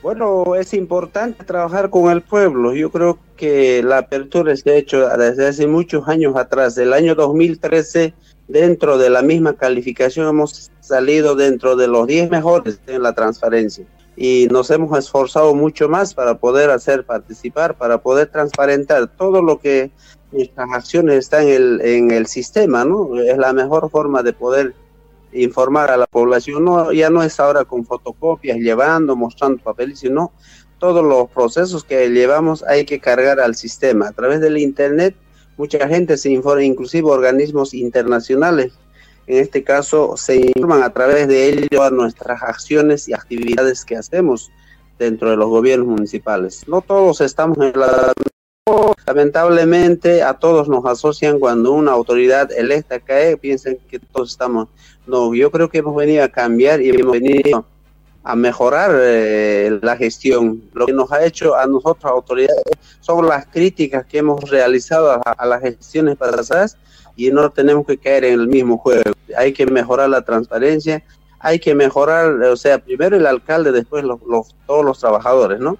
Bueno, es importante trabajar con el pueblo. Yo creo que la apertura se ha hecho desde hace muchos años atrás. Del año 2013, dentro de la misma calificación, hemos salido dentro de los 10 mejores en la transparencia. Y nos hemos esforzado mucho más para poder hacer participar, para poder transparentar todo lo que nuestras acciones están en el, en el sistema, ¿no? Es la mejor forma de poder informar a la población. No, ya no es ahora con fotocopias, llevando, mostrando papeles, sino todos los procesos que llevamos hay que cargar al sistema. A través del Internet, mucha gente se informa, inclusive organismos internacionales, en este caso, se informan a través de ello a nuestras acciones y actividades que hacemos dentro de los gobiernos municipales. No todos estamos en la Lamentablemente a todos nos asocian cuando una autoridad electa cae, piensan que todos estamos... No, yo creo que hemos venido a cambiar y hemos venido a mejorar eh, la gestión. Lo que nos ha hecho a nosotros autoridades son las críticas que hemos realizado a, las gestiones pasadas y no tenemos que caer en el mismo juego. Hay que mejorar la transparencia, hay que mejorar, o sea, primero el alcalde, después los, los, todos los trabajadores, ¿no?